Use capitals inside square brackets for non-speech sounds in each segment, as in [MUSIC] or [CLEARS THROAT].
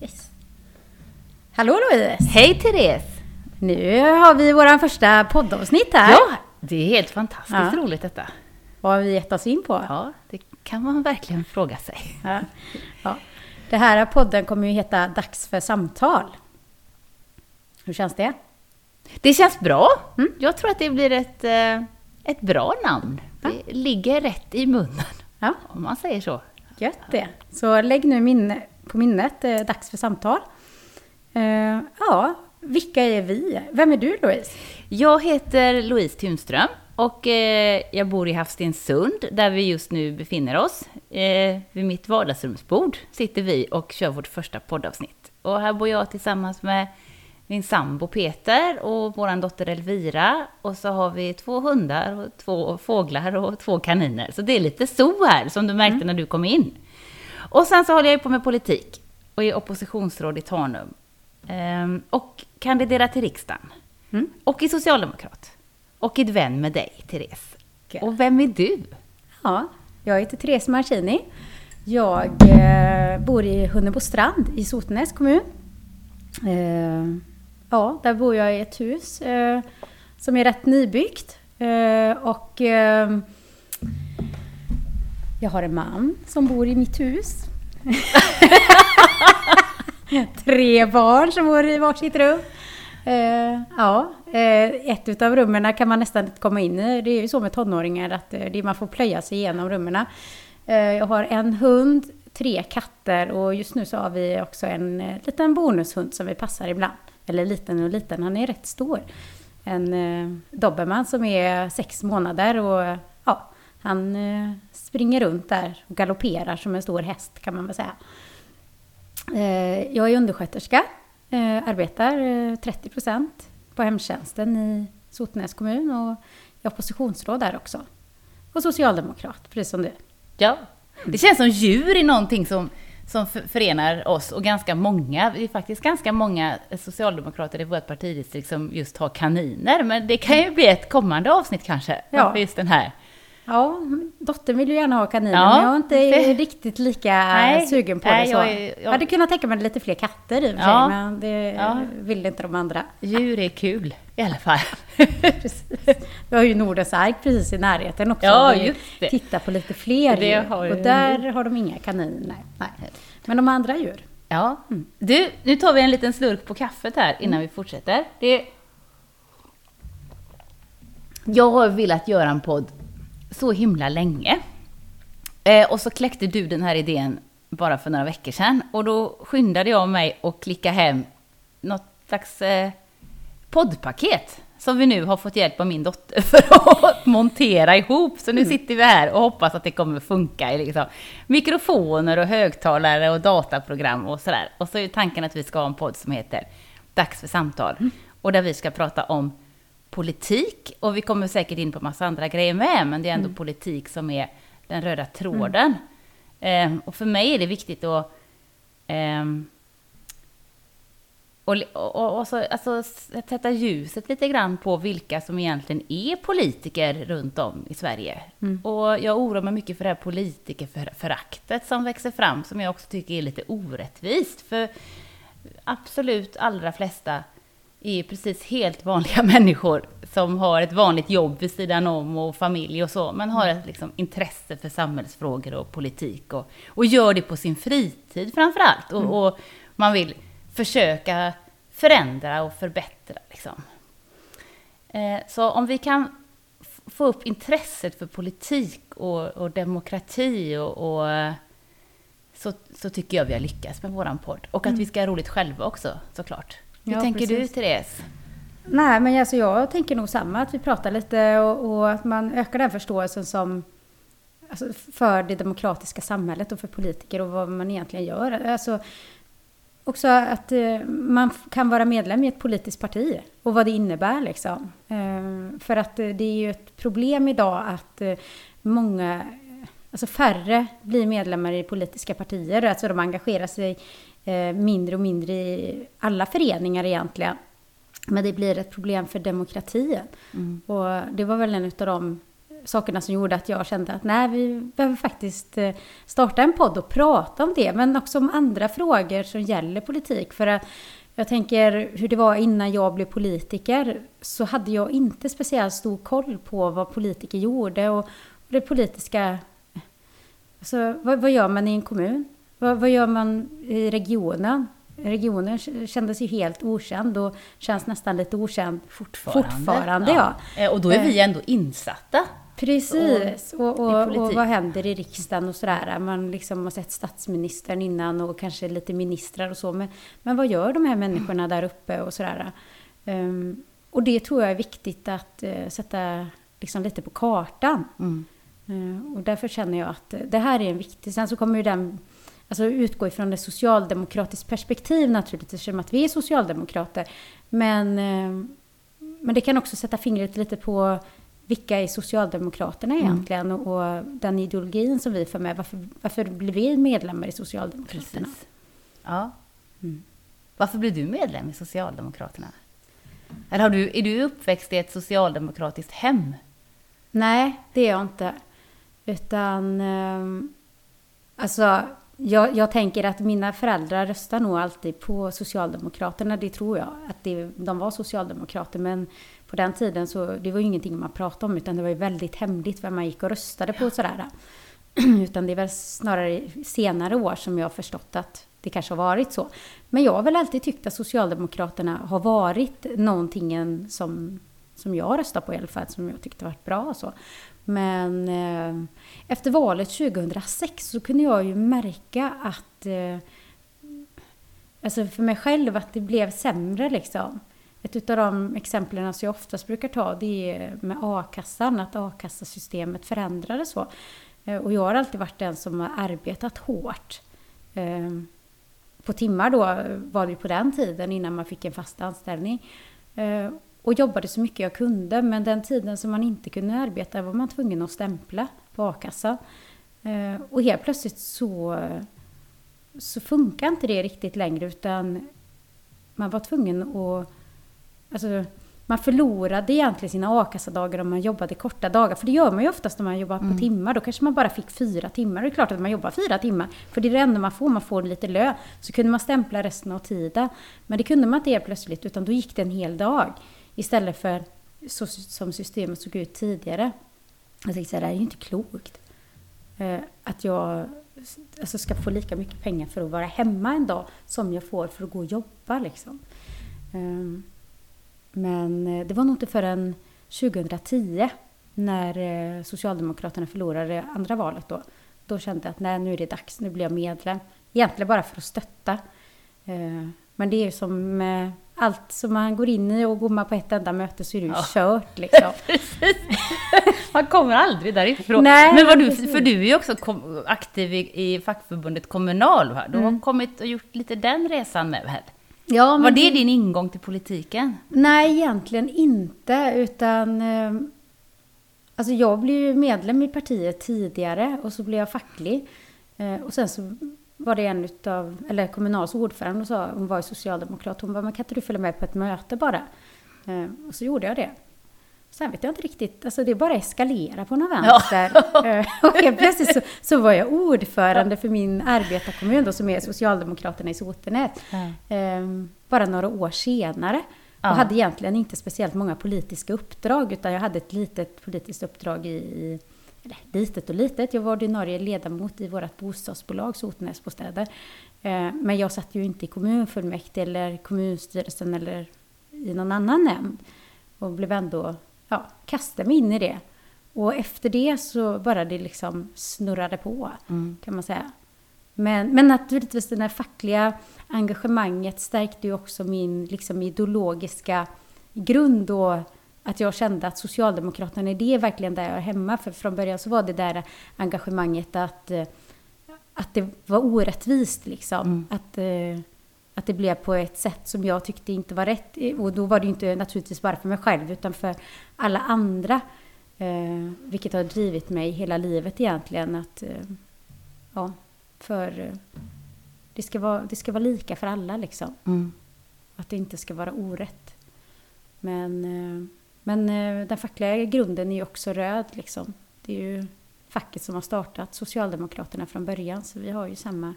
Yes. Hallå Louise! Hej Therese! Nu har vi våran första poddavsnitt här. Ja, det är helt fantastiskt Ja. roligt detta. Vad har vi gett oss in på? Ja, det kan man verkligen fråga sig. Ja. Ja. Det här podden kommer ju heta Dags för samtal. Hur känns det? Det känns bra. Mm. Jag tror att det blir ett, eh, ett bra namn. Det ligger rätt i munnen, Ja, om man säger så. gött det. Så lägg nu minne, på minnet, eh, Dags för samtal. Eh, ja, vilka är vi? Vem är du Louise? Jag heter Louise Tunström och eh, jag bor i Havstensund där vi just nu befinner oss. Eh, vid mitt vardagsrumsbord sitter vi och kör vårt första poddavsnitt. Och här bor jag tillsammans med min sambo Peter och vår dotter Elvira. Och så har vi två hundar, och två fåglar och två kaniner. Så det är lite så här som du märkte när du kom in. Och sen så håller jag på med politik och är oppositionsråd i Tanum. Ehm, och kandiderar till riksdagen. Mm. Och är socialdemokrat. Och är vän med dig, Therese. Okej. Och vem är du? Ja, jag heter Therese Marcini. Jag eh, bor i Hunnebostrand i Sotenäs kommun. Eh, ja, där bor jag i ett hus eh, som är rätt nybyggt. Eh, och eh, jag har en man som bor i mitt hus. [LAUGHS] Tre barn som bor i varsitt rum. Eh, ja, eh, ett utav rummen kan man nästan inte komma in i. Det är ju så med tonåringar att det, man får plöja sig igenom rummen. Jag har en hund, tre katter och just nu så har vi också en liten bonushund som vi passar ibland. Eller liten och liten, han är rätt stor. En eh, dobermann som är sex månader och han eh, springer runt där och galopperar som en stor häst kan man väl säga. Eh, Jag är undersköterska, eh, arbetar eh, 30 procent på hemtjänsten i Sotenäs kommun och är oppositionsråd där också. Och socialdemokrat, precis som du. Ja, det känns som djur är någonting som, som för- förenar oss och ganska många. Det är faktiskt ganska många socialdemokrater i vårt partidistrikt som just har kaniner. Men det kan ju bli ett kommande avsnitt kanske. Ja. Just den här? Ja, dottern vill ju gärna ha kaniner, Ja, men jag är inte riktigt lika Nej, sugen på nej, det. Så. jag jag- jag hade kunnat tänka mig lite fler katter i och för sig, Ja, men det ja. vill inte de andra. Djur är kul i alla fall. [LAUGHS] Vi har ju Nordens ark precis i närheten också. Ja, just det. tittar på lite fler Det djur. har ju- Och där har de inga kaniner. Nej. Men de andra djur. Ja. Du, nu tar vi en liten slurk på kaffet här innan vi fortsätter. Det... Jag har velat göra en podd så himla länge. Eh, och så kläckte du den här idén bara för några veckor sedan. Och då skyndade jag mig och klicka hem något slags eh, poddpaket som vi nu har fått hjälp av min dotter [LAUGHS] för att montera ihop. Så nu sitter vi här och hoppas att det kommer funka i liksom mikrofoner och högtalare och dataprogram och sådär. Och så är tanken att vi ska ha en podd som heter Dags för samtal. Och där vi ska prata om politik och vi kommer säkert in på massa andra grejer med, men det är ändå politik som är den röda tråden. Ehm, och för mig är det viktigt att ehm, och, och, och så, alltså, sätta ljuset lite grann på vilka som egentligen är politiker runt om i Sverige. Och jag oroar mig mycket för det här politikerföraktet som växer fram, som jag också tycker är lite orättvist. För absolut allra flesta är precis helt vanliga [LAUGHS] människor som har ett vanligt jobb vid sidan om och familj och så, men har ett liksom, intresse för samhällsfrågor och politik och, och gör det på sin fritid framför allt. Och, och man vill försöka förändra och förbättra. Liksom. Eh, så om vi kan få upp intresset för politik och, och demokrati och, och så, så tycker jag vi har lyckats med våran podd. Och att vi ska ha roligt själva också, såklart. Hur Ja, tänker precis. du, Therese? Nej, men alltså jag tänker nog samma, att vi pratar lite och, och att man ökar den förståelsen som alltså för det demokratiska samhället och för politiker och vad man egentligen gör. Alltså, också att eh, man kan vara medlem i ett politiskt parti och vad det innebär. Liksom. Eh, för att eh, det är ju ett problem idag att många, alltså färre blir medlemmar i politiska partier. Alltså de engagerar sig mindre och mindre i alla föreningar egentligen. Men det blir ett problem för demokratin. Och det var väl en av de sakerna som gjorde att jag kände att nej, vi behöver faktiskt eh, starta en podd och prata om det, men också om andra frågor som gäller politik. För att jag tänker hur det var innan jag blev politiker, så hade jag inte speciellt stor koll på vad politiker gjorde och det politiska... Alltså, vad, vad gör man i en kommun? Vad, vad gör man i regionen? regionen kändes ju helt okänd och känns nästan lite okänd fortfarande. fortfarande ja. ja. Eh, och då är vi ändå insatta. Precis, och, och, och, vad händer i riksdagen och sådär. Man liksom har sett statsministern innan och kanske lite ministrar och så. Men, men vad gör de här människorna där uppe och sådär. Um, och det tror jag är viktigt att uh, sätta liksom lite på kartan. Mm. Uh, och därför känner jag att det här är en viktig... Sen så kommer ju den alltså utgå ifrån ett socialdemokratiskt perspektiv naturligtvis, eftersom att vi är socialdemokrater. Men, eh, men det kan också sätta fingret lite på vilka är Socialdemokraterna mm. egentligen mm. och den ideologin som vi för med. Varför, varför blir vi medlemmar i Socialdemokraterna? Precis. Ja. Mm. Varför blev du medlem i Socialdemokraterna? Eller har du, är du uppväxt i ett socialdemokratiskt hem? Nej, det är jag inte. Utan, eh, alltså jag, jag, tänker att mina föräldrar röstar nog alltid på Socialdemokraterna. Det tror jag. Att det, de var socialdemokrater. Men på den tiden så det var ju ingenting man pratade om. Utan det var ju väldigt hemligt vem man gick och röstade på. Ja. Sådär. [CLEARS THROAT] Utan det är väl snarare senare år som jag har förstått att det kanske har varit så. Men jag har väl alltid tyckt att Socialdemokraterna har varit någonting som, som jag röstar på i alla fall. Som jag tyckte varit bra. Så. Men eh, efter valet 2006 så kunde jag ju märka att eh, Alltså för mig själv att det blev sämre liksom. Ett av de exemplen som jag oftast brukar ta det är med a-kassan, att a-kassasystemet förändrades så. Eh, och jag har alltid varit den som har arbetat hårt. Eh, på timmar då var det på den tiden innan man fick en fast anställning. Eh, och jobbade så mycket jag kunde. Men den tiden som man inte kunde arbeta var man tvungen att stämpla på a-kassa. Eh, och helt plötsligt så, så funkar inte det riktigt längre utan man var tvungen att... Alltså, man förlorade egentligen sina a-kassadagar om man jobbade korta dagar. För det gör man ju oftast när man jobbar mm. på timmar. Då kanske man bara fick fyra timmar. Det är klart att man jobbar fyra timmar. För det är det enda man får. Man får lite lön. Så kunde man stämpla resten av tiden. Men det kunde man inte helt plötsligt. Utan då gick det en hel dag. Istället för så som systemet såg ut tidigare. Jag tänkte att det här är ju inte klokt. Eh, att jag alltså, ska få lika mycket pengar för att vara hemma en dag som jag får för att gå och jobba. Liksom. Ehm, men eh, det var nog inte förrän 2010 när eh, Socialdemokraterna förlorade andra valet då. Då kände jag att nej, nu är det dags, nu blir jag medlem. Egentligen bara för att stötta. Men det är ju som med allt som man går in i och går man på ett enda möte så är det ju ja. kört [LAUGHS] liksom. [LAUGHS] man kommer aldrig därifrån. Nej, Men vad du, för du är ju också aktiv i, i fackförbundet Kommunal, va? Du mm. har kommit och gjort lite den resan med väl? Ja, Var det din ingång till politiken? Nej, egentligen inte, utan eh, Alltså jag blev ju medlem i partiet tidigare och så blev jag facklig. Eh, och sen så var det en utav, eller Kommunals ordförande sa, hon var ju socialdemokrat, hon bara, men kan inte du följa med på ett möte bara? Eh, och så gjorde jag det. Sen vet jag inte riktigt, alltså det bara eskalera på något vänster. Ja. Eh, och helt plötsligt så, så var jag ordförande för min arbetarkommun då, som är Socialdemokraterna i Sotenäs. Mm. bara några år senare. Ja. Och hade egentligen inte speciellt många politiska uppdrag, utan jag hade ett litet politiskt uppdrag i, i eller litet och litet, jag var ordinarie ledamot i vårt bostadsbolag Sotenäsbostäder. Eh, men jag satt ju inte i kommunfullmäktige eller kommunstyrelsen eller i någon annan nämnd. Och blev ändå, ja, kastade mig in i det. Och efter det så bara det liksom snurrade på, mm. kan man säga. Men, men naturligtvis det här fackliga engagemanget stärkte ju också min liksom, ideologiska grund och att jag kände att Socialdemokraterna, det är verkligen där jag är hemma. För från början så var det där engagemanget att, eh, att det var orättvist liksom. Mm. Att, eh, att det blev på ett sätt som jag tyckte inte var rätt. Och då var det inte naturligtvis bara för mig själv utan för alla andra. Eh, vilket har drivit mig hela livet egentligen. Att, ja, för det ska, vara, det ska vara lika för alla liksom. Mm. Att det inte ska vara orätt. Men Men eh, den fackliga grunden är ju också röd liksom. Det är ju facket som har startat Socialdemokraterna från början så vi har ju samma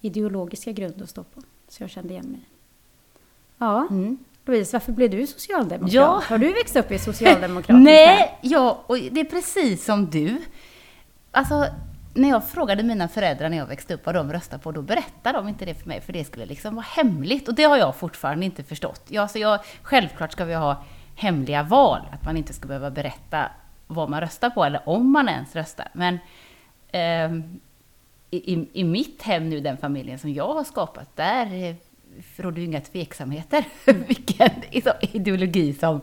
ideologiska grund att stå på. Så jag kände igen mig. Ja, mm. Louise, varför blev du socialdemokrat? Ja. Har du växt upp i socialdemokratisk [LAUGHS] Nej, ja, och det är precis som du. Alltså, när jag frågade mina föräldrar när jag växte upp vad de röstade på, då berättade de inte det för mig, för det skulle liksom vara hemligt. Och det har jag fortfarande inte förstått. Ja, så jag, självklart ska vi ha hemliga val, att man inte ska behöva berätta vad man röstar på, eller om man ens röstar. Men eh, i, i mitt hem nu, den familjen som jag har skapat, där eh, råder ju inga tveksamheter [LAUGHS] vilken liksom ideologi som,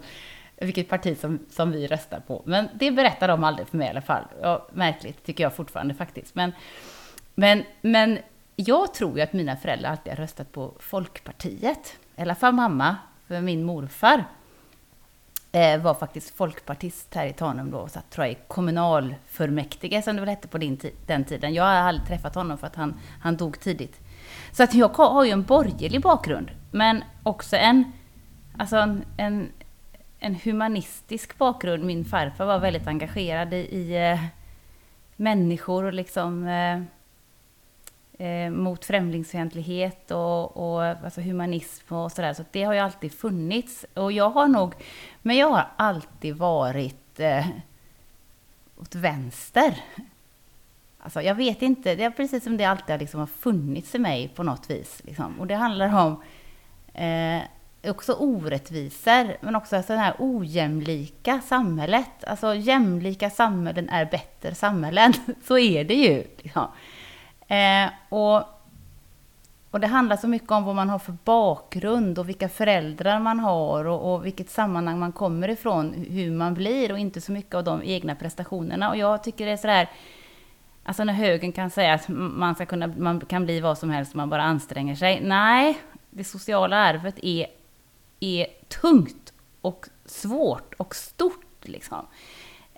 vilket parti som, som vi röstar på. Men det berättar de aldrig för mig i alla fall. Ja, märkligt tycker jag fortfarande faktiskt. Men, men, men jag tror ju att mina föräldrar alltid har röstat på Folkpartiet. I alla fall mamma, för min morfar Eh, var faktiskt folkpartist här i Tanum då, och satt tror jag i kommunalfullmäktige som det väl hette på din den tiden. Jag har aldrig träffat honom för att han, han dog tidigt. Så att jag har ju en borgerlig bakgrund, men också en, alltså en, en, en humanistisk bakgrund. Min farfar var väldigt engagerad i, i eh, människor och liksom eh, eh, mot främlingsfientlighet och, och alltså humanism och sådär. Så det har ju alltid funnits. Och jag har nog, men jag har alltid varit eh, åt vänster. Alltså, jag vet inte, det är precis som det alltid liksom har funnits i mig på något vis. Liksom. Och det handlar om eh, också orättvisor, men också det här ojämlika samhället. Alltså jämlika samhällen är bättre samhällen. [LAUGHS] så är det ju. Liksom. Eh, och, och det handlar så mycket om vad man har för bakgrund och vilka föräldrar man har och, och vilket sammanhang man kommer ifrån, hur man blir och inte så mycket av de egna prestationerna. Och jag tycker det är sådär Alltså när högern kan säga att man, ska kunna, man kan bli vad som helst om man bara anstränger sig. Nej, det sociala arvet är, är tungt och svårt och stort. Liksom.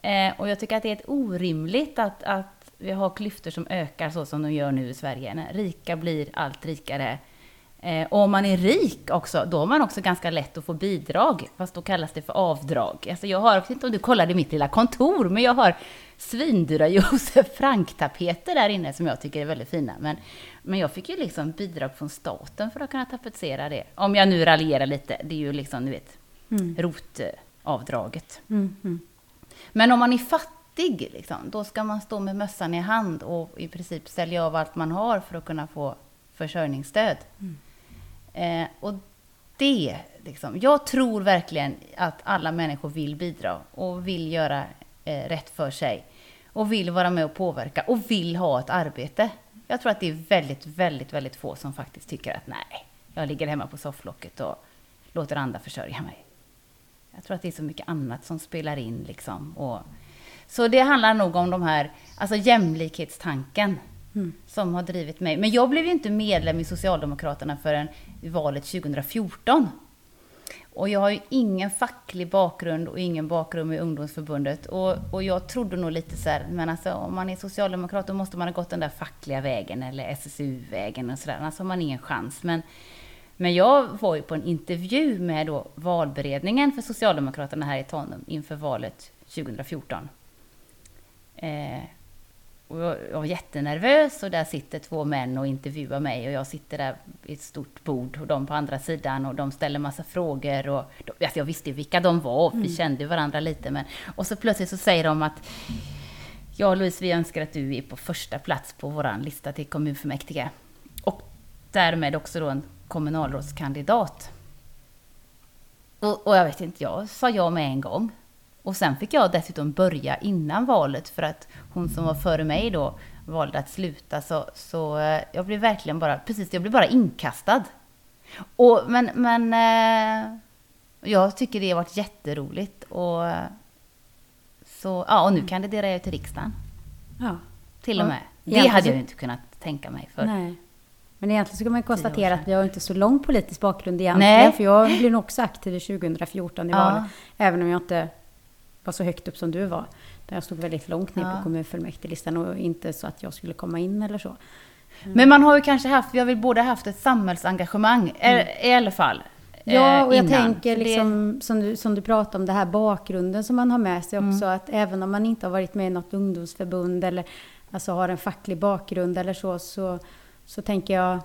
Eh, och jag tycker att det är ett orimligt att, att vi har klyftor som ökar så som de gör nu i Sverige. När rika blir allt rikare. Eh, och om man är rik också, då har man också ganska lätt att få bidrag, fast då kallas det för avdrag. Alltså jag har, jag vet inte om du kollade mitt lilla kontor, men jag har svindyra [LAUGHS] Josef Frank-tapeter där inne som jag tycker är väldigt fina. Men, men jag fick ju liksom bidrag från staten för att kunna tapetsera det. Om jag nu raljerar lite, det är ju liksom, du vet, mm. rotavdraget. Mm, mm. Men om man är fattig, liksom, då ska man stå med mössan i hand och i princip sälja av allt man har för att kunna få försörjningsstöd. Mm. Eh, och det, liksom, jag tror verkligen att alla människor vill bidra och vill göra eh, rätt för sig och vill vara med och påverka och vill ha ett arbete. Jag tror att det är väldigt, väldigt, väldigt få som faktiskt tycker att nej, jag ligger hemma på sofflocket och låter andra försörja mig. Jag tror att det är så mycket annat som spelar in liksom. Och, så det handlar nog om de här, alltså jämlikhetstanken mm. som har drivit mig. Men jag blev ju inte medlem i Socialdemokraterna förrän valet 2014. Och jag har ju ingen facklig bakgrund och ingen bakgrund i ungdomsförbundet. Och, och jag trodde nog lite så här, men alltså om man är socialdemokrat då måste man ha gått den där fackliga vägen eller SSU-vägen och sådär, annars har man ingen chans. Men, men jag var ju på en intervju med då valberedningen för Socialdemokraterna här i Tanum inför valet 2014. Eh, och jag var jättenervös och där sitter två män och intervjuar mig och jag sitter där vid ett stort bord och de på andra sidan och de ställer massa frågor och de, alltså jag visste vilka de var, vi mm. kände varandra lite men och så plötsligt så säger de att Ja Louise, vi önskar att du är på första plats på vår lista till kommunfullmäktige. Och därmed också då en kommunalrådskandidat. Och, och jag vet inte, jag sa ja med en gång. Och sen fick jag dessutom börja innan valet för att hon som var före mig då valde att sluta. Så, så eh, jag blev verkligen bara, precis, jag blev bara inkastad. Och, men, men eh, jag tycker det har varit jätteroligt. Och, så, ja, och nu kandiderar jag till riksdagen. Ja. Till och med. Det hade jag inte kunnat tänka mig för. Nej. Men egentligen så kan man konstatera att vi har inte så lång politisk bakgrund egentligen. Nej. För jag blev nog också aktiv i 2014 i ja. valet. Även om jag inte var så högt upp som du var. Där jag stod väldigt långt ner ja. på kommunfullmäktigelistan och inte så att jag skulle komma in eller så. Mm. Men man har ju kanske haft, vi har väl båda haft ett samhällsengagemang mm. i alla fall. Ja, och jag innan. tänker liksom, som, du, som du pratade om, det här bakgrunden som man har med sig också. Mm. Att även om man inte har varit med i något ungdomsförbund eller alltså har en facklig bakgrund eller så, så, så tänker jag...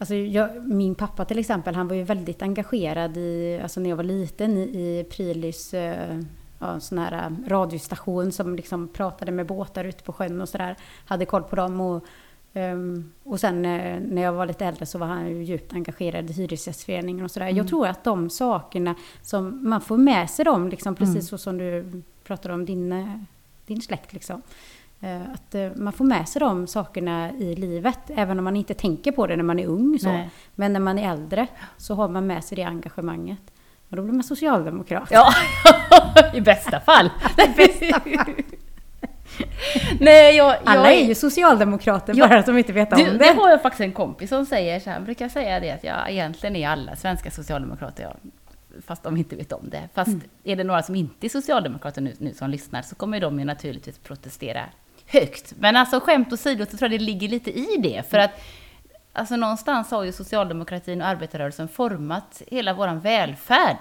Alltså jag, min pappa till exempel, han var ju väldigt engagerad i, alltså när jag var liten, i, i Prilys eh, ja, sån här eh, radiostation som liksom pratade med båtar ute på sjön och sådär. Hade koll på dem och Ehm, och sen eh, när jag var lite äldre så var han ju djupt engagerad i Hyresgästföreningen och sådär. Mm. Jag tror att de sakerna som man får med sig dem, liksom, precis Mm. så som du pratade om din, eh, din släkt. Liksom. Att man får med sig de sakerna i livet, även om man inte tänker på det när man är ung. Så. Nej. Men när man är äldre så har man med sig det engagemanget. Och då blir man socialdemokrat. Ja, [LAUGHS] i bästa fall. [LAUGHS] I bästa fall. [LAUGHS] Nej, jag, jag Alla är ju socialdemokrater, Ja. bara de inte vet om Du, det. det har jag faktiskt en kompis som säger så här, brukar säga det att ja, egentligen är alla svenska socialdemokrater, ja, fast de inte vet om det. Fast Mm. är det några som inte är socialdemokrater nu, nu som lyssnar så kommer de ju naturligtvis protestera högt. Men alltså skämt åsido så tror jag det ligger lite i det. För att alltså någonstans har ju socialdemokratin och arbetarrörelsen format hela våran välfärd.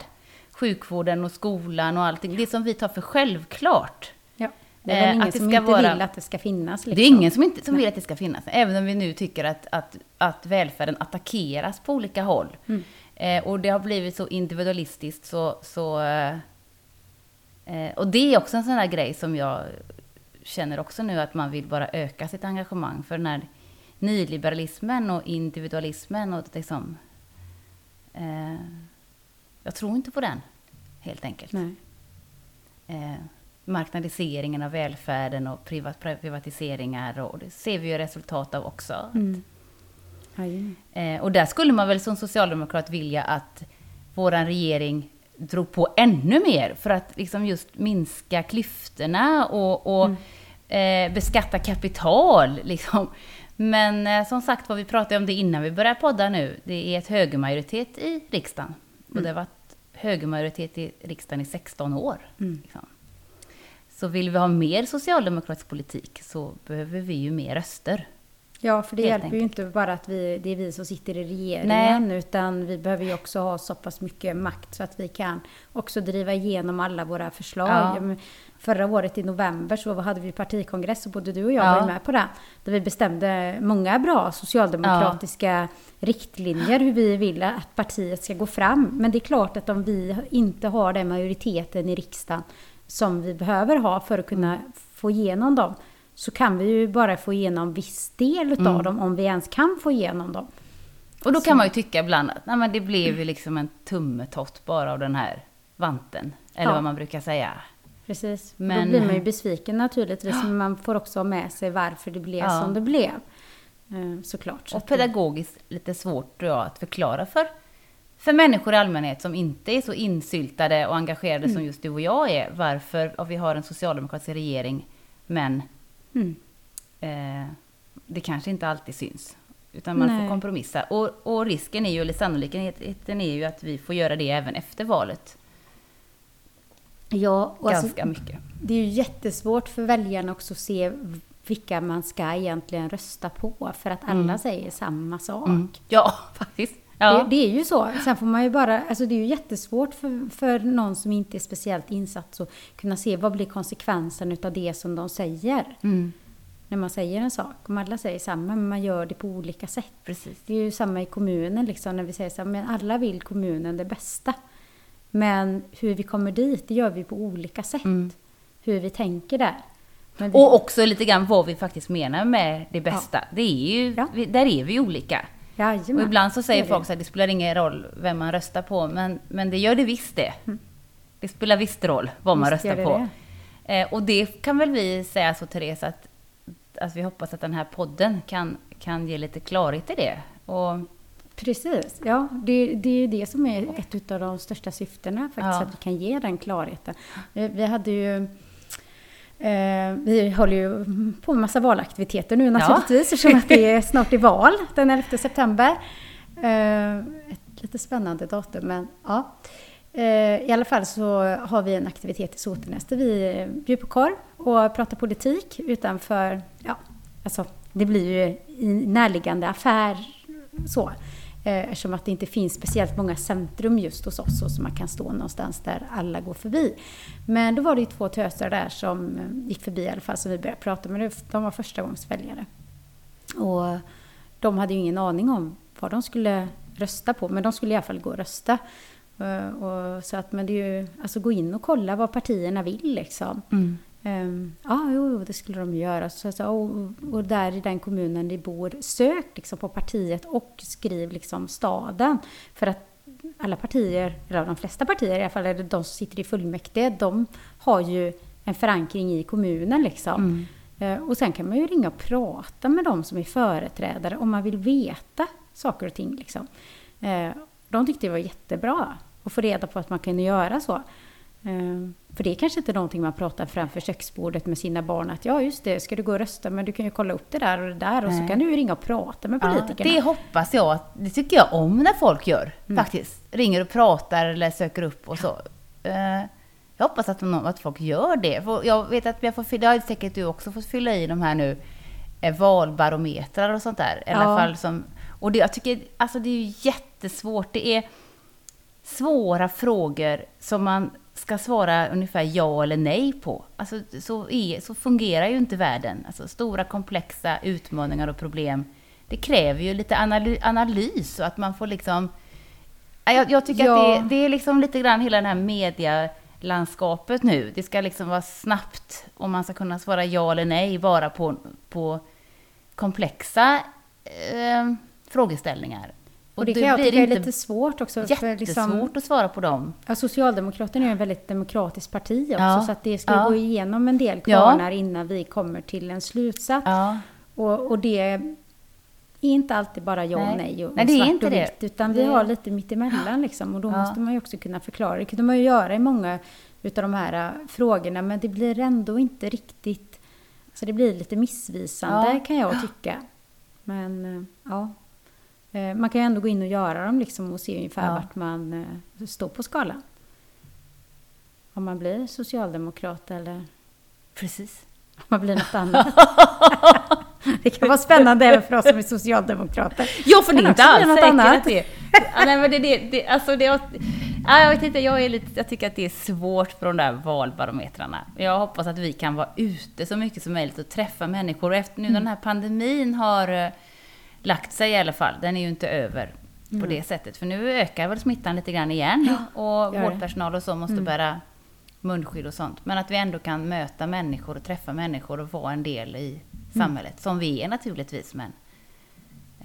Sjukvården och skolan och allting. Det som vi tar för självklart. Ja. Det är väl Eh, ingen att det som ska inte vara- vill att det ska finnas. Liksom. Det är ingen som, inte, som vill att det ska finnas. Även om vi nu tycker att, att, att välfärden attackeras på olika håll. Mm. Eh, och det har blivit så individualistiskt så... så eh, eh, och det är också en sån här grej som jag känner också nu att man vill bara öka sitt engagemang för den här nyliberalismen och individualismen och liksom... Eh, jag tror inte på den, helt enkelt eh, marknadiseringen av välfärden och privat, privatiseringar och det ser vi ju resultat av också. Mm. Eh, och där skulle man väl som socialdemokrat vilja att våran regering drog på ännu mer för att liksom just minska klyftorna och, och eh, beskatta kapital. Liksom. Men eh, som sagt vad vi pratade om det innan vi började podda nu. Det är ett högermajoritet i riksdagen. Och det har varit högermajoritet i riksdagen i 16 år. Mm. Liksom. Så vill vi ha mer socialdemokratisk politik så behöver vi ju mer röster. Ja, för det Helt hjälper ju enkelt. inte bara att vi, det är vi som sitter i regeringen, utan vi behöver ju också ha så pass mycket makt så att vi kan också driva igenom alla våra förslag. Ja. Ja, Förra året i november så hade vi partikongress och både du och jag Ja. var ju med på det. Där vi bestämde många bra socialdemokratiska riktlinjer hur vi vill att partiet ska gå fram. Men det är klart att om vi inte har den majoriteten i riksdagen som vi behöver ha för att kunna få igenom dem så kan vi ju bara få igenom viss del utav Mm. dem om vi ens kan få igenom dem. Och då kan man ju tycka ibland att nej, men det blev ju liksom en tummetott bara av den här vanten. Eller Ja. vad man brukar säga. Precis. Men- Då blir man ju besviken naturligtvis, men man får också ha med sig varför det blev Ja. som det blev. Eh, Såklart. Så Och pedagogiskt lite svårt tror jag att förklara för, för människor i allmänhet som inte är så insyltade och engagerade Mm. som just du och jag är. Varför vi har en socialdemokratisk regering men Mm. eh, det kanske inte alltid syns. Utan man får Nej. kompromissa. Och, och risken är ju, eller sannolikheten är ju att vi får göra det även efter valet. Ja, och Ganska alltså, mycket. det är ju jättesvårt för väljarna också att se vilka man ska egentligen rösta på, för att alla Mm. säger samma sak. Mm. Ja, [LAUGHS] faktiskt. Ja. Det, det är ju så. Sen får man ju bara, alltså det är ju jättesvårt för, för någon som inte är speciellt insatt att kunna se vad blir konsekvensen utav det som de säger. Mm. När man säger en sak. Om alla säger samma, men man gör det på olika sätt. Precis. Det är ju samma i kommunen liksom, när vi säger så här, men alla vill kommunen det bästa. Men hur vi kommer dit, det gör vi på olika sätt. Mm. Hur vi tänker där. Vi, Och också lite grann vad vi faktiskt menar med det bästa. Det är ju, Ja. vi, där är vi olika. Jajamän. Och ibland så säger Det det. folk att det spelar ingen roll vem man röstar på, men, men det gör det visst det. Det spelar visst roll vad man Mm. Visst röstar det på. Eh, och det kan väl vi säga så Therese, att, att vi hoppas att den här podden kan, kan ge lite klarhet i det. Och, Precis, ja. Det, det är det som är ett av de största syftena faktiskt, Ja. att vi kan ge den klarheten. Vi, vi hade ju vi håller ju på med massa valaktiviteter nu naturligtvis eftersom att det är snart är val den 11 september. Eh, ett lite spännande datum men ja. Eh, I alla fall så har vi en aktivitet i Sotenäs där vi eh, bjuder på korv och pratar politik utanför, ja, alltså det blir ju i närliggande affär så. Eh, eftersom att det inte finns speciellt många centrum just hos oss och så man kan stå någonstans där alla går förbi. Men då var det ju två töser där som eh, gick förbi i alla fall som vi började prata med. De var första gångs väljare. Och de hade ju ingen aning om vad de skulle rösta på, men de skulle i alla fall gå och rösta. Eh, och så att, men det är ju, alltså gå in och kolla vad partierna vill liksom. Mm. Um, ja, jo, det skulle de göra. Så, så, och, och, där i den kommunen de bor, sök liksom på partiet och skriv liksom staden. För att alla partier, eller de flesta partier i alla fall, eller de som sitter i fullmäktige, de har ju en förankring i kommunen liksom. Mm. Uh, och sen kan man ju ringa och prata med de som är företrädare om man vill veta saker och ting liksom. Uh, de tyckte det var jättebra att få reda på att man kunde göra så. Ehm, för det är kanske inte någonting man pratar framför köksbordet med sina barn att ja just det, ska du gå och rösta men du kan ju kolla upp det där och det där och Nej. så kan du ringa och prata med politikerna. Ja, det hoppas jag, det tycker jag om när folk gör mm. faktiskt. Ringer och pratar eller söker upp och så. Ehm, jag hoppas att, att folk gör det. För jag vet att jag får, det har säkert du också fått fylla i de här nu, eh, valbarometrar och sånt där. I alla ja. fall som, och det, jag tycker, alltså det är ju jättesvårt. Det är svåra frågor som man ska svara ungefär ja eller nej på. Alltså, så, är, så fungerar ju inte världen. Alltså, stora komplexa utmaningar och problem, det kräver ju lite analys och att man får liksom... Jag, jag tycker ja. att det, det, är liksom lite grann hela det här medialandskapet nu. Det ska liksom vara snabbt om man ska kunna svara ja eller nej bara på, på komplexa eh, frågeställningar. Och det kan jag tycka är lite svårt också. Jättesvårt liksom, att svara på dem. Ja, Socialdemokraterna är en väldigt demokratiskt parti också, ja. så att det ska ja. gå igenom en del kvarnar ja. innan vi kommer till en slutsats. Ja. Och, och det är inte alltid bara ja och nej och, nej, det svart och vitt, utan vi har lite mittemellan liksom. Och då måste man ju också kunna förklara. Det kunde man ju göra i många utav de här äh, frågorna, men det blir ändå inte riktigt... Alltså det blir lite missvisande kan jag tycka. Men äh, ja, man kan ju ändå gå in och göra dem liksom och se ungefär ja. vart man eh, står på skalan. Om man blir socialdemokrat eller... Precis. Om man blir något annat. [LAUGHS] det kan vara spännande även för oss som är socialdemokrater. Ja, för det är inte alls säkert annat. att det ja, nej, men det, det, det, alltså det, ja, jag vet inte, jag, är lite, jag tycker att det är svårt för de där valbarometrarna. Jag hoppas att vi kan vara ute så mycket som möjligt och träffa människor. Och efter nu mm. den här pandemin har eh, lagt sig i alla fall. Den är ju inte över mm. på det sättet. För nu ökar väl smittan lite grann igen. Och vårdpersonal och så måste mm. bära munskydd och sånt. Men att vi ändå kan möta människor och träffa människor och vara en del i mm. samhället. Mm. Som vi är naturligtvis. Men,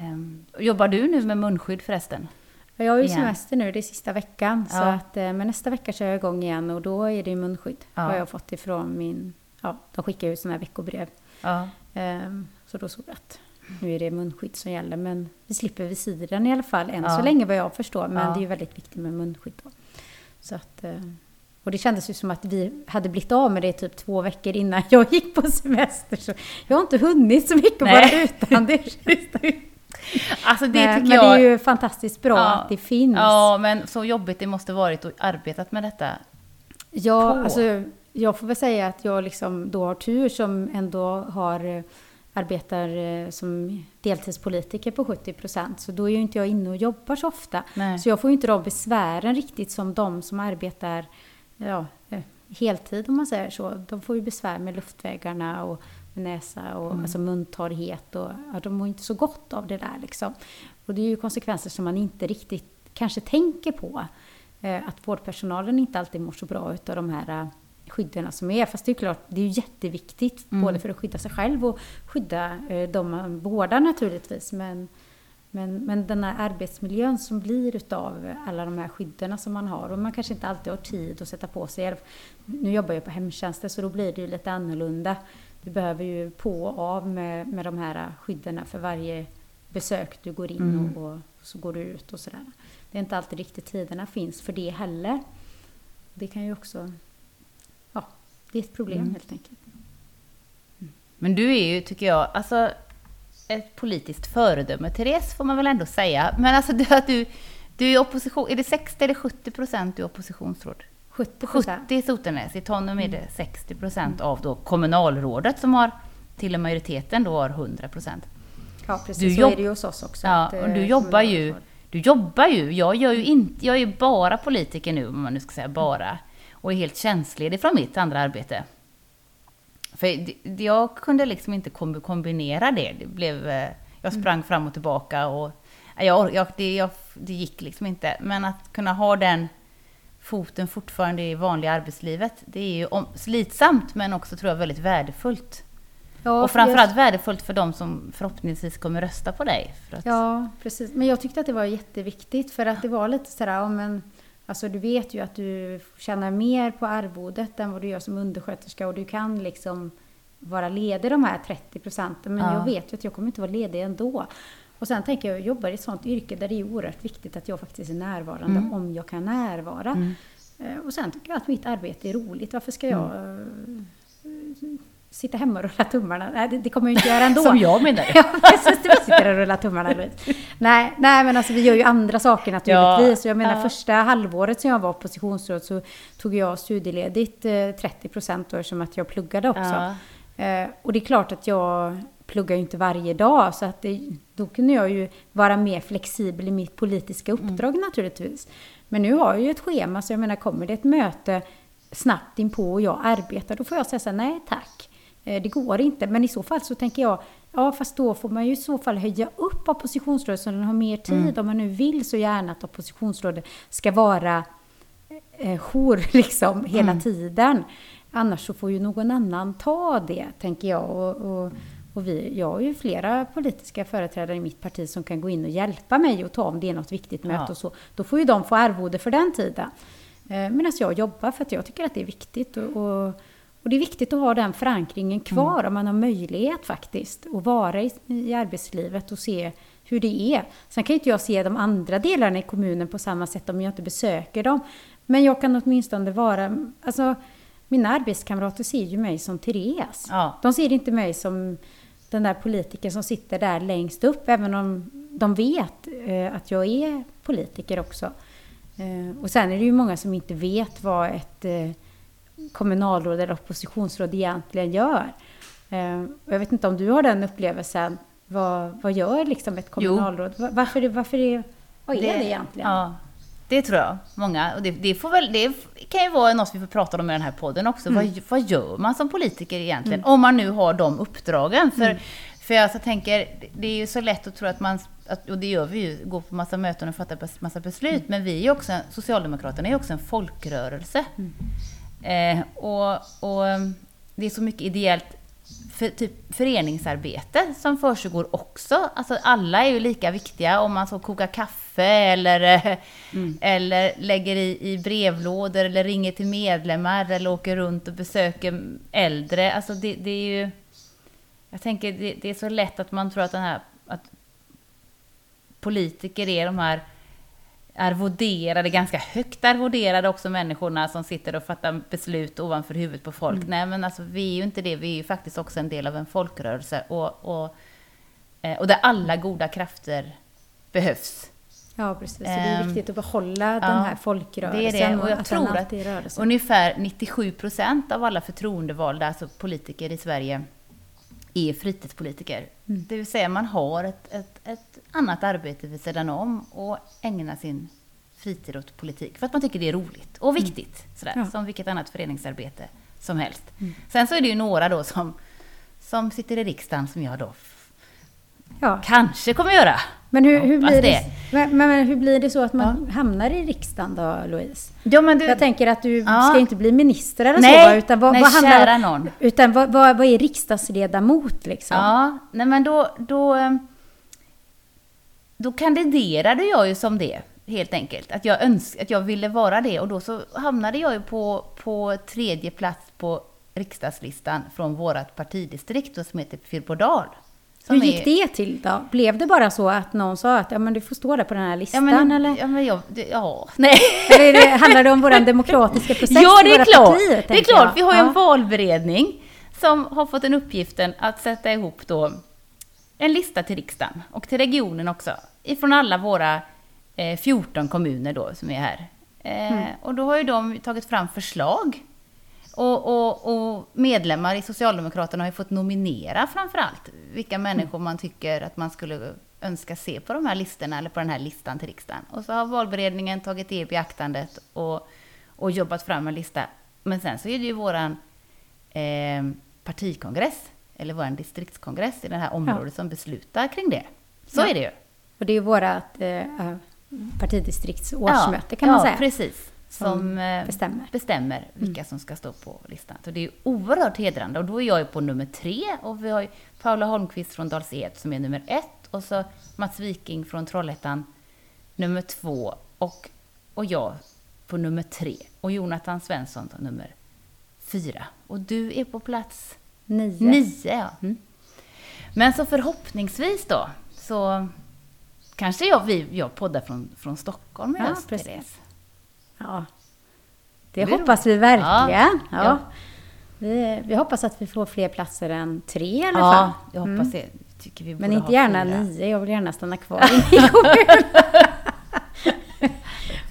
um, jobbar du nu med munskydd förresten? Jag har ju igen. semester nu, det är sista veckan. Ja. Så att, eh, men nästa vecka kör jag igång igen och då är det munskydd. Ja. Har jag fått ifrån min... Ja, de skickar ju sådana här veckobrev. Ja. Um, så då såg jag att nu är det munskydd som gäller, men vi slipper visiren i alla fall än ja. så länge vad jag förstår. Men ja. det är ju väldigt viktigt med munskydd då. Så att, eh, och det kändes ju som att vi hade blivit av med det typ två veckor innan jag gick på semester. Så jag har inte hunnit så mycket Nej. bara utan det. [LAUGHS] Alltså det men jag... det är ju fantastiskt bra ja. att det finns. Ja, men så jobbigt det måste varit att arbetat med detta. Ja, på. alltså jag får väl säga att jag liksom då har tur som ändå har arbetar eh, som deltidspolitiker på 70 procent. Så då är ju inte jag inne och jobbar så ofta. Nej. Så jag får ju inte de besvären riktigt som de som arbetar ja, eh, heltid om man säger så. De får ju besvär med luftvägarna och näsa och mm. alltså muntorrhet och ja, de mår inte så gott av det där liksom. Och det är ju konsekvenser som man inte riktigt kanske tänker på. Eh, att vårdpersonalen inte alltid mår så bra utav de här skydden som är. Fast det är klart, det är ju jätteviktigt mm. både för att skydda sig själv och skydda eh, de man vårdar naturligtvis. Men, men, men den här arbetsmiljön som blir utav alla de här skydden som man har och man kanske inte alltid har tid att sätta på sig. Nu jobbar jag på hemtjänsten så då blir det ju lite annorlunda. Du behöver ju på och av med, med de här skydden för varje besök du går in mm. och, och, så går du ut och sådär. Det är inte alltid riktigt tiderna finns för det heller. Det kan ju också det är ett problem mm. helt enkelt. Mm. Men du är ju, tycker jag, alltså ett politiskt föredöme, Therese, får man väl ändå säga. Men alltså du, att du, du är opposition, är det 60 eller 70 procent du är oppositionsråd? 70 procent. 70 i Sotenäs, i Tanum är det 60 mm. procent av då kommunalrådet som har, till och majoriteten då har 100 procent. Ja, precis. Du så är det ju hos oss också. Ja, och du eh, jobbar ju du jobbar ju. Jag, gör ju inte, jag är ju bara politiker nu, om man nu ska säga bara. Och är helt tjänstledig från mitt andra arbete. För jag kunde liksom inte kombinera det. det blev, eh, jag sprang mm. fram och tillbaka och jag, jag, det, jag, det gick liksom inte. Men att kunna ha den foten fortfarande i vanliga arbetslivet, det är ju om, slitsamt men också tror jag väldigt värdefullt. Ja, och framförallt jag... värdefullt för de som förhoppningsvis kommer rösta på dig. Att... Ja, precis. Men jag tyckte att det var jätteviktigt för att det var lite sådär, ja, men, alltså du vet ju att du tjänar mer på arvodet än vad du gör som undersköterska och du kan liksom vara ledig de här 30 procenten. Men ja. jag vet ju att jag kommer inte vara ledig ändå. Och sen tänker jag, jag jobbar i ett sånt yrke där det är oerhört viktigt att jag faktiskt är närvarande mm. om jag kan närvara. Mm. Eh, och sen tycker jag att mitt arbete är roligt. Varför ska jag mm. Eh, sitta hemma och rulla tummarna? Nej, det, det kommer jag inte göra ändå. [LAUGHS] Som jag menar [LAUGHS] ja, precis. Du sitter och rullar tummarna. Nej, nej, men alltså vi gör ju andra saker naturligtvis. Ja, jag menar ja. första halvåret som jag var oppositionsråd så tog jag studieledigt 30 eh, procent eftersom att jag pluggade också. Ja. Och det är klart att jag pluggar ju inte varje dag så att det, då kunde jag ju vara mer flexibel i mitt politiska mm. uppdrag mm. naturligtvis. Men nu har jag ju ett schema så jag menar kommer det ett möte snabbt inpå och jag arbetar då får jag säga så här, nej tack. Eh, det går inte. Men i så fall så tänker jag, ja fast då får man ju i så fall höja upp oppositionsrådet så den har mer tid mm. om man nu vill så gärna att oppositionsrådet ska vara eh, jour [LAUGHS] liksom hela mm. tiden. Annars så får ju någon annan ta det, tänker jag. Och, och, och vi, jag har ju flera politiska företrädare i mitt parti som kan gå in och hjälpa mig och ta om det är något viktigt möte ja. och så. Då får ju de få arvode för den tiden. Eh, Medan jag jobbar för att jag tycker att det är viktigt. Och, och, och det är viktigt att ha den förankringen kvar mm. om man har möjlighet faktiskt att vara i, i arbetslivet och se hur det är. Sen kan inte jag se de andra delarna i kommunen på samma sätt om jag inte besöker dem. Men jag kan åtminstone vara... Alltså, mina arbetskamrater ser ju mig som Therese. Ja. De ser inte mig som den där politikern som sitter där längst upp, även om de vet eh, att jag är politiker också. Eh, och sen är det ju många som inte vet vad ett eh, kommunalråd eller oppositionsråd egentligen gör. Eh, jag vet inte om du har den upplevelsen. Vad, vad gör liksom ett kommunalråd? Jo. Varför, varför är, vad är det, det egentligen? Ja, det tror jag. Många. Och det, det, får väl, det kan ju vara något vi får prata om i den här podden också. Mm. Vad, vad gör man som politiker egentligen? Mm. Om man nu har de uppdragen. För, mm. för jag så tänker, det är ju så lätt att tro att man, att, och det gör vi ju, går på massa möten och fattar massa beslut. Mm. Men vi är också, Socialdemokraterna är också en folkrörelse. Eh, och, och det är så mycket ideellt för, typ föreningsarbete som försiggår också. Alltså alla är ju lika viktiga om man så kokar kaffe eller, mm. eller lägger i, i brevlådor eller ringer till medlemmar eller åker runt och besöker äldre. Alltså det, det är ju... Jag tänker det, det, är så lätt att man tror att den här att politiker är de här arvoderade, ganska högt arvoderade också människorna som sitter och fattar beslut ovanför huvudet på folk. Mm. Nej men alltså vi är ju inte det, vi är ju faktiskt också en del av en folkrörelse och, och, eh, och där alla goda krafter behövs. Ja precis, så det är viktigt att behålla den här folkrörelsen. Det är det, och jag och tror att ungefär 97 procent av alla förtroendevalda, alltså politiker i Sverige, är fritidspolitiker. Mm. Det vill säga man har ett, ett, ett annat arbete vid sidan om och ägnar sin fritid åt politik. För att man tycker det är roligt och mm. viktigt. Mm. Sådär, ja. Som vilket annat föreningsarbete som helst. Mm. Sen så är det ju några då som, som sitter i riksdagen som jag då ja. kanske kommer göra. Men hur, hur blir det, det. Men, men, hur blir det så att man ja. hamnar i riksdagen då, Louise? Ja, men du, jag tänker att du ja. ska inte bli minister eller nej, så, utan vad, nej, vad handlar, någon. Utan vad, vad, vad är riksdagsledamot liksom? Ja, nej men då, då, ehm, då kandiderade jag ju som det, helt enkelt. Att jag, önsk, att jag ville vara det och då så hamnade jag ju på, på tredje plats på riksdagslistan från vårt partidistrikt som heter Fyrbodal. Hur gick är... det till då? Blev det bara så att någon sa att ja, men du får stå där på den här listan? Ja, men, eller? Ja, men jag, det, ja. Nej. [LAUGHS] Eller det, handlar det om vår demokratiska process Ja, det är klart. Partier, det är klart. Jag. Vi har ju ja. en valberedning som har fått en uppgiften att sätta ihop då en lista till riksdagen och till regionen också. Ifrån alla våra eh, 14 kommuner då som är här. Eh, mm. Och då har ju de tagit fram förslag och, och, och, medlemmar i Socialdemokraterna har ju fått nominera framför allt vilka människor man tycker att man skulle önskar se på de här listorna eller på den här listan till riksdagen. Och så har valberedningen tagit det i beaktandet och, och jobbat fram en lista. Men sen så är det ju våran eh, partikongress, eller vår distriktskongress i det här området ja. som beslutar kring det. Så ja. är det ju. Och det är ju vårat eh, partidistrikts årsmöte ja, kan man säga. Ja, precis. Som, eh, bestämmer. bestämmer vilka mm. som ska stå på listan. Så det är oerhört hedrande. Och då är jag på nummer tre och vi har Paula Holmqvist från Dals Ed som är nummer ett och så Mats Viking från Trollhättan nummer två och, och jag på nummer tre och Jonathan Svensson på nummer fyra. Och du är på plats nio. nio ja. Mm. Men så förhoppningsvis då så kanske jag, vi, jag poddar från, från Stockholm i ja, höst, precis. Ja, det, det hoppas vi verkligen. Ja, ja. Vi, vi, hoppas att vi får fler platser än tre i alla fall. Ja, jag hoppas mm. det. Tycker vi Men inte gärna fyra. nio, jag vill gärna stanna kvar [LAUGHS] i kommunen.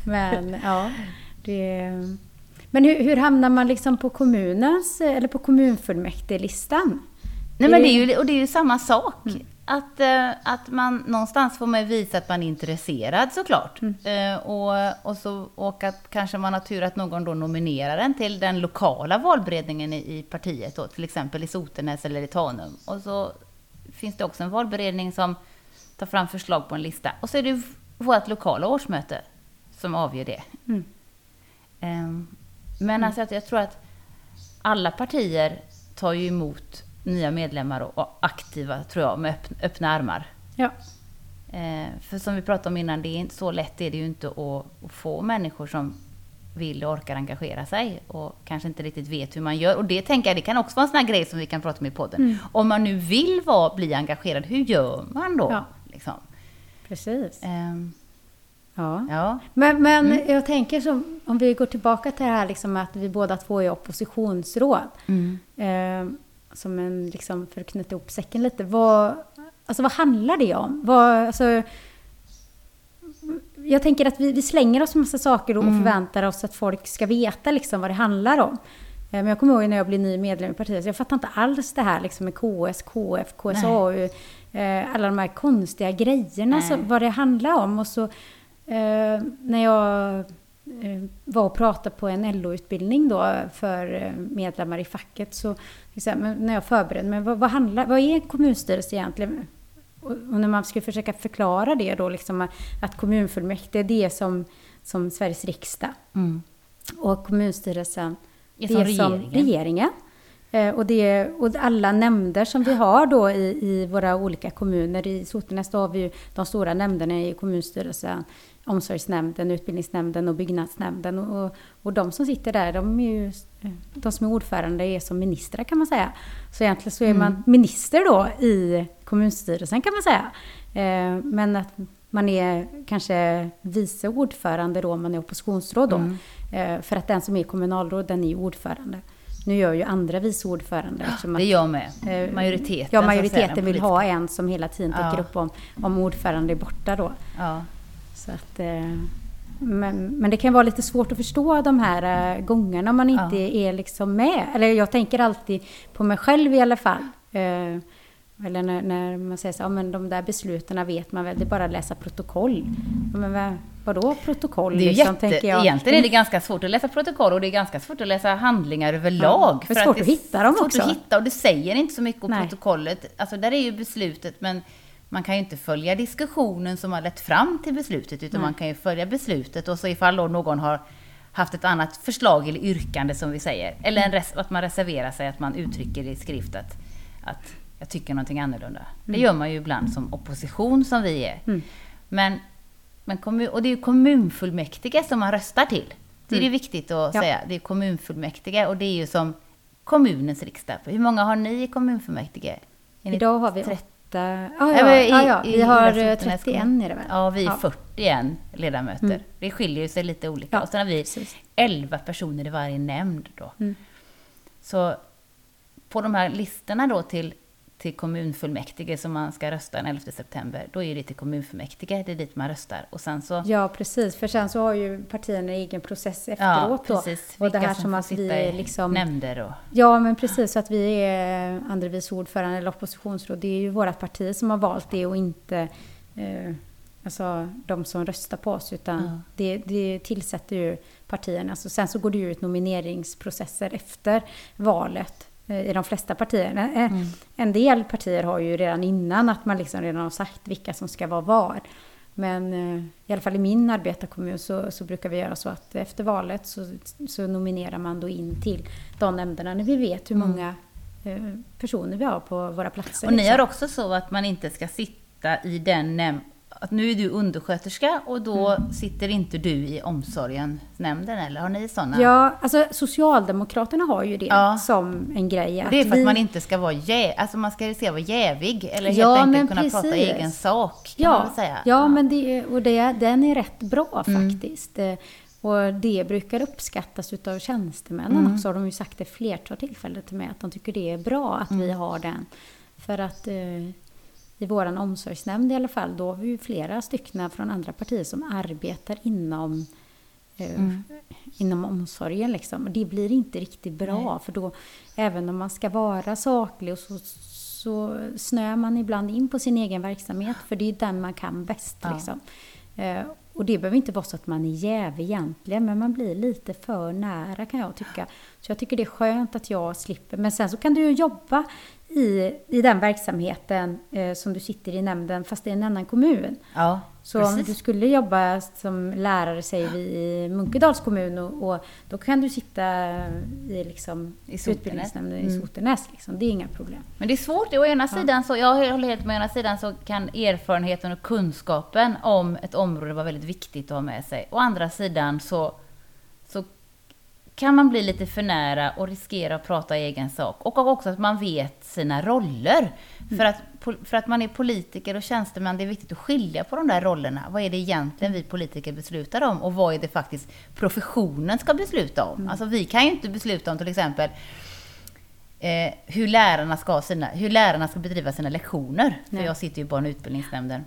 Men ja, det... Men hur, hur, hamnar man liksom på kommunens, eller på kommunfullmäktigelistan? Nej men det är ju, och det är ju samma sak. Mm. Att, eh, att man någonstans får man visa att man är intresserad såklart. Mm. Eh, och, och, så, och att kanske man har tur att någon då nominerar en till den lokala valberedningen i, i partiet, då, till exempel i Sotenäs eller i Tanum. Och så finns det också en valberedning som tar fram förslag på en lista. Och så är det vårt lokala årsmöte som avgör det. Mm. Um, men mm. alltså, jag tror att alla partier tar ju emot nya medlemmar och aktiva, tror jag, med öppna armar. Ja. Eh, för som vi pratade om innan, det är inte så lätt är det ju inte att, att, få människor som vill och orkar engagera sig och kanske inte riktigt vet hur man gör. Och det tänker jag, det kan också vara en sån här grej som vi kan prata om i podden. Mm. Om man nu vill vara, bli engagerad, hur gör man då? Ja. Liksom? Precis. Um, ja. ja. Men, men mm. jag tänker som, om vi går tillbaka till det här liksom att vi båda två är oppositionsråd. Mm. Um, som en, liksom, för att knyta ihop säcken lite, vad, alltså, vad handlar det om? Vad, alltså, jag tänker att vi, vi slänger oss med massa saker och mm. förväntar oss att folk ska veta liksom, vad det handlar om. Eh, men jag kommer ihåg när jag blev ny medlem i partiet, så jag fattade inte alls det här liksom, med KS, KF, KSAU, eh, alla de här konstiga grejerna, så, vad det handlar om. Och så eh, när jag var och pratade på en LO-utbildning då för eh, medlemmar i facket så när jag förberedde mig, vad, vad, handlar, vad är kommunstyrelse egentligen? Och, och när man skulle försöka förklara det då, liksom att kommunfullmäktige det är som, som Sveriges riksdag. Mm. Och kommunstyrelsen det är som regeringen. Som regeringen. Eh, och, det, och alla nämnder som vi har då i, i våra olika kommuner. I Sotenäs har vi ju de stora nämnderna i kommunstyrelsen omsorgsnämnden, utbildningsnämnden och byggnadsnämnden. Och, och de som sitter där, de, är ju, de som är ordförande är som ministrar kan man säga. Så egentligen så är mm. man minister då i kommunstyrelsen kan man säga. Eh, men att man är kanske vice ordförande då om man är oppositionsråd då. Mm. Eh, för att den som är kommunalråd, den är ordförande. Nu gör ju andra vice ordförande. Ja, det gör med. Eh, majoriteten. Ja, majoriteten vill ha en som hela tiden täcker ja. upp om, om ordförande är borta då. Ja. Så att, eh, men, men, det kan vara lite svårt att förstå de här eh, gångerna om man inte ja. är liksom med. Eller jag tänker alltid på mig själv i alla fall. Eller när, när, man säger så ja men de där besluten vet man väl, det är bara att läsa protokoll. Men vadå protokoll? Det är liksom, jätte, jag. Egentligen är det ganska svårt att läsa protokoll och det är ganska svårt att läsa handlingar överlag. Ja, för är svårt att, att hitta dem också. svårt att hitta och det säger inte så mycket om Nej. protokollet. Alltså där är ju beslutet men man kan ju inte följa diskussionen som har lett fram till beslutet, utan Nej. man kan ju följa beslutet och så ifall då någon har haft ett annat förslag eller yrkande som vi säger, eller en att man reserverar sig, att man uttrycker i skrift att, att jag tycker någonting annorlunda. Mm. Det gör man ju ibland som opposition som vi är. Mm. Men, men kommun, och det är ju kommunfullmäktige som man röstar till. Det är mm. det viktigt att ja. säga. Det är kommunfullmäktige och det är ju som kommunens riksdag. Hur många har ni i kommunfullmäktige? Idag har vi 30 åtta... Ah, ja, i, ah, ja. vi har 31 är det väl? Ja, vi är ja. 41 ledamöter. Mm. Det skiljer sig lite olika. Ja, och sen har vi precis. 11 personer i varje nämnd då. Mm. Så på de här listorna då till till kommunfullmäktige som man ska rösta den 11 september, då är det till kommunfullmäktige, det är dit man röstar. Och sen så... Ja, precis, för sen så har ju partierna en egen process efteråt ja, precis. då. Och det här som, som att vi är liksom... nämnder och... Ja, men precis, så att vi är andre vice ordförande eller oppositionsråd, det är ju vårt parti som har valt det och inte eh, alltså de som röstar på oss, utan Ja. det, det tillsätter ju partierna. Så sen så går det ju ut nomineringsprocesser efter valet i de flesta partier. Eh, Mm. En del partier har ju redan innan att man liksom redan har sagt vilka som ska vara var. Men eh, i alla fall i min arbetarkommun så, så brukar vi göra så att efter valet så, så nominerar man då in till de nämnderna när vi vet hur Mm. många eh, personer vi har på våra platser. Och ni liksom. har också så att man inte ska sitta i den nämnd... Att nu är du undersköterska och då Mm. sitter inte du i omsorgsnämnden eller har ni sådana? Ja, alltså Socialdemokraterna har ju det Ja. som en grej. Det är för vi- att man inte ska vara jä... alltså man ska se vara jävig eller helt Ja, enkelt kunna prata precis. egen sak kan man Ja, väl säga. ja, men det, och det, den är rätt bra Mm. faktiskt. Eh, Och det brukar uppskattas utav tjänstemännen Mm. också. De har ju sagt det flertal tillfällen till mig att de tycker det är bra att Mm. vi har den. För att eh, i våran omsorgsnämnd i alla fall, då har vi flera stycken från andra partier som arbetar inom eh, Mm. inom omsorgen liksom. Och det blir inte riktigt bra för då, även om man ska vara saklig och så, så snöar man ibland in på sin egen verksamhet för det är den man kan bäst Ja. liksom. Eh, och det behöver inte vara så att man är jävig egentligen, men man blir lite för nära kan jag tycka. Så jag tycker det är skönt att jag slipper. Men sen så kan du ju jobba i, i den verksamheten eh, som du sitter i nämnden, fast i en annan kommun. Ja, Så om precis. du skulle jobba som lärare, säger vi, i Munkedals kommun och, och då kan du sitta i, liksom, I utbildningsnämnden i Mm. Sotenäs. Liksom. Det är inga problem. Men det är svårt. Å ena sidan så, jag håller helt med, å ena sidan så kan erfarenheten och kunskapen om ett område vara väldigt viktigt att ha med sig. Å andra sidan så kan man bli lite för nära och riskera att prata egen sak. Och också att man vet sina roller. För, att, för att man är politiker och tjänsteman, det är viktigt att skilja på de där rollerna. Vad är det egentligen vi politiker beslutar om? Och vad är det faktiskt professionen ska besluta om? Alltså vi kan ju inte besluta om till exempel eh, hur, lärarna ska sina, hur lärarna ska bedriva sina lektioner. För Nej. jag sitter ju i barn och utbildningsnämnden.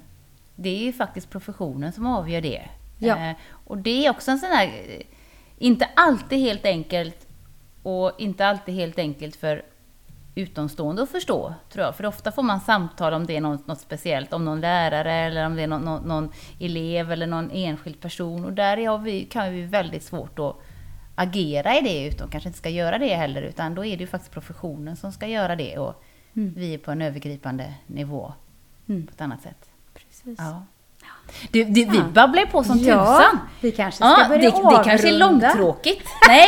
Det är ju faktiskt professionen som avgör det. Ja. Eh, och det är också en sån här, eh, inte alltid helt enkelt och inte alltid helt enkelt för utomstående att förstå, tror jag. För ofta får man samtal om det är något, något speciellt, om någon lärare eller om det är någon, någon, någon elev eller någon enskild person. Och där vi, kan vi väldigt svårt att agera i det, utan kanske inte ska göra det heller, utan då är det ju faktiskt professionen som ska göra det och Mm. vi är på en övergripande nivå Mm. på ett annat sätt. Precis. Ja. Du, du, vi Ja. babblar ju på som Ja, tusan. vi kanske ska Ja, börja det, det kanske är avrunda. långtråkigt. [LAUGHS] Nej.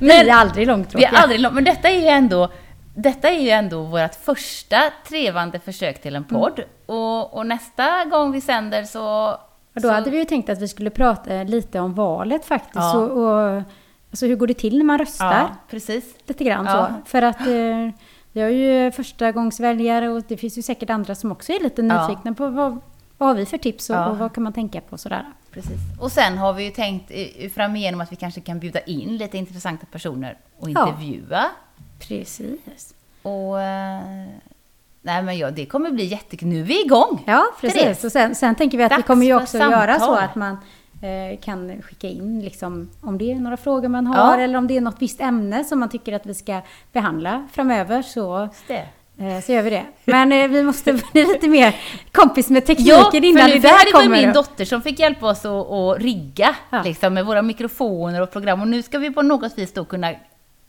Vi är aldrig Vi långtråkiga. är aldrig lång, men detta är ju ändå detta är ju ändå vårt första trevande försök till en podd. Och, och nästa gång vi sänder så... Och då så, hade vi ju tänkt att vi skulle prata lite om valet faktiskt. Ja. Och, och, alltså hur går det till när man röstar? Ja, precis. Lite grann Ja. så. För att eh, vi har ju förstagångsväljare och det finns ju säkert andra som också är lite Ja. nyfikna på vad, vad har vi för tips och, Ja. och vad kan man tänka på sådär. precis. Och sen har vi ju tänkt framigenom att vi kanske kan bjuda in lite intressanta personer och Ja. intervjua. Precis. Och... eh, Nej men ja, det kommer bli jättekul. Nu är vi igång! Ja, precis. Therese. Och sen, sen tänker vi att vi Dags kommer ju också göra så att man kan skicka in liksom, om det är några frågor man har Ja. eller om det är något visst ämne som man tycker att vi ska behandla framöver så, det. eh, så gör vi det. Men eh, vi måste [LAUGHS] bli lite mer kompis med tekniken Ja, innan nu, det det här där var ju kommer. min dotter som fick hjälpa oss att, att rigga Ja. liksom, med våra mikrofoner och program. Och nu ska vi på något vis då kunna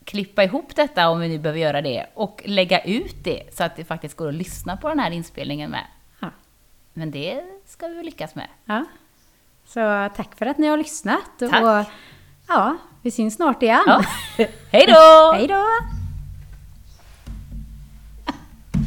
klippa ihop detta om vi nu behöver göra det och lägga ut det så att det faktiskt går att lyssna på den här inspelningen med. Men det ska vi lyckas med. Så tack för att ni har lyssnat. Tack. Och, ja, vi syns snart igen. Ja. [LAUGHS] Hej då! Hej då!